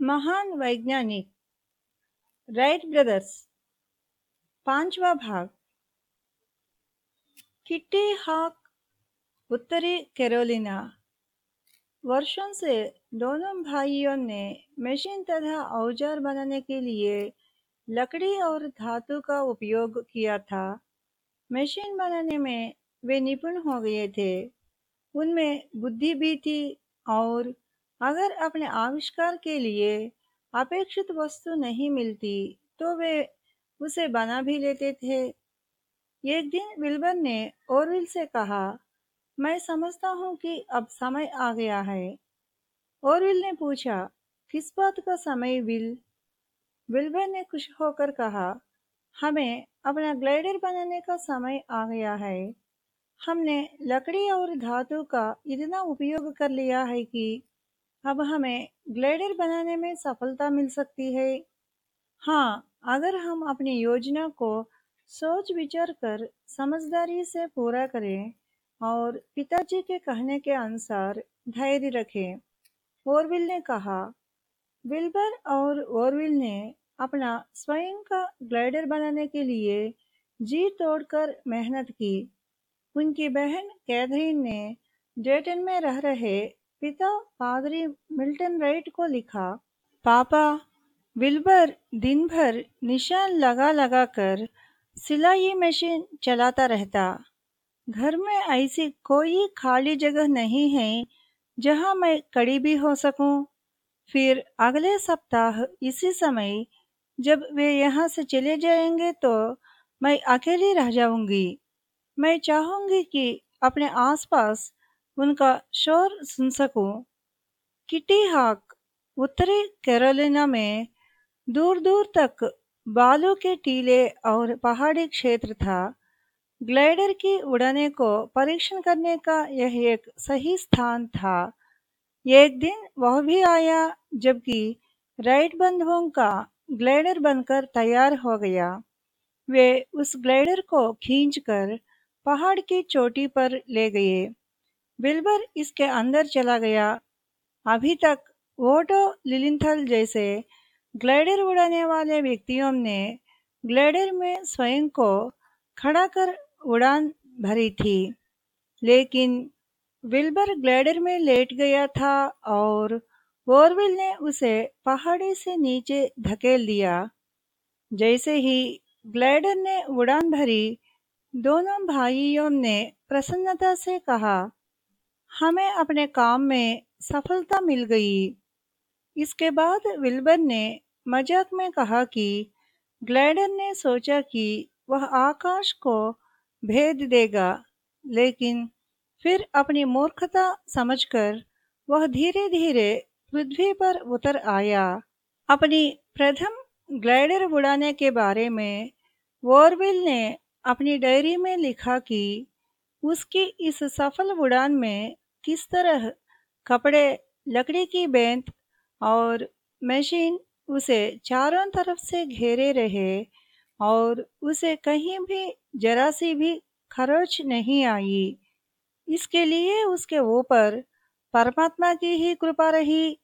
महान वैज्ञानिक Wright brothers पांचवा भाग, किट्टी हॉक, उत्तरी कैरोलिना। वर्षों से दोनों भाइयों ने मशीन तथा औज़ार बनाने के लिए लकड़ी और धातु का उपयोग किया था। मशीन बनाने में वे निपुण हो गए थे। उनमें बुद्धि भी थी और अगर अपने आविष्कार के लिए अपेक्षित वस्तु नहीं मिलती तो वे उसे बना भी लेते थे। एक दिन विल्बर ने ओरविल से कहा, मैं समझता हूँ कि अब समय आ गया है। ओरविल ने पूछा, किस बात का समय विल? विल्बर ने खुश होकर कहा, हमें अपना ग्लाइडर बनाने का समय आ गया है। हमने लकड़ी और धातु का इतना उपयोग कर लिया है कि अब हमें ग्लेडर बनाने में सफलता मिल सकती है। हाँ अगर हम अपनी योजना को सोच विचार कर समझदारी से पूरा करें और पिताजी के कहने के अनुसार धैर्य रखें। ओरविल ने कहा, विल्बर और ओरविल ने अपना स्वयं का ग्लाइडर बनाने के लिए जी तोड़कर मेहनत की। उनकी बहन कैथरीन ने डेटन में रह रहे पिता पादरी मिल्टन राइट को लिखा, पापा विल्बर दिन भर निशान लगा लगा कर सिलाई मशीन चलाता रहता घर में ऐसी कोई खाली जगह नहीं है जहाँ मैं कड़ी भी हो सकूँ। फिर अगले सप्ताह इसी समय जब वे यहाँ से चले जाएँगे तो मैं अकेली रह जाऊँगी मैं चाहूँगी कि अपने आसपास उनका शोर सुन सकूँ। किटी हॉक उत्तरी कैरोलिना में दूर दूर तक बालू के टीले और पहाड़ी क्षेत्र था। ग्लाइडर की उड़ाने को परीक्षण करने का यह एक सही स्थान था। एक दिन वह भी आया, जबकि राइट बंधुओं का ग्लाइडर बनकर तैयार हो गया। वे उस ग्लाइडर को खींचकर पहाड़ की चोटी पर ले गए। बिल्बर इसके अंदर चला गया। अभी तक वोटो लिलिंथल जैसे ग्लाइडर उड़ाने वाले व्यक्तियों ने ग्लाइडर में स्वयं को खड़ा कर उड़ान भरी थी। लेकिन विल्बर ग्लाइडर में लेट गया था और वोरविल ने उसे पहाड़ी से नीचे धकेल दिया। जैसे ही ग्लाइडर ने उड़ान भरी, दोनों भाइयों ने प्रसन्नता से कहा हमें अपने काम में सफलता मिल गई। इसके बाद विल्बर ने मज़ाक में कहा कि ग्लैडन ने सोचा कि वह आकाश को भेद देगा, लेकिन फिर अपनी मूर्खता समझकर वह धीरे धीरे पृथ्वी पर उतर आया। अपनी प्रथम ग्लाइडर उड़ाने के बारे में वोरविल ने अपनी डायरी में लिखा कि उसकी इस सफल उड़ान में किस तरह कपड़े, लकड़ी की बेंत और मशीन उसे चारों तरफ़ से घेरे रहे और उसे कहीं भी जरा सी भी खरोच नहीं आई। इसके लिए उसके ऊपर परमात्मा की ही कृपा रही।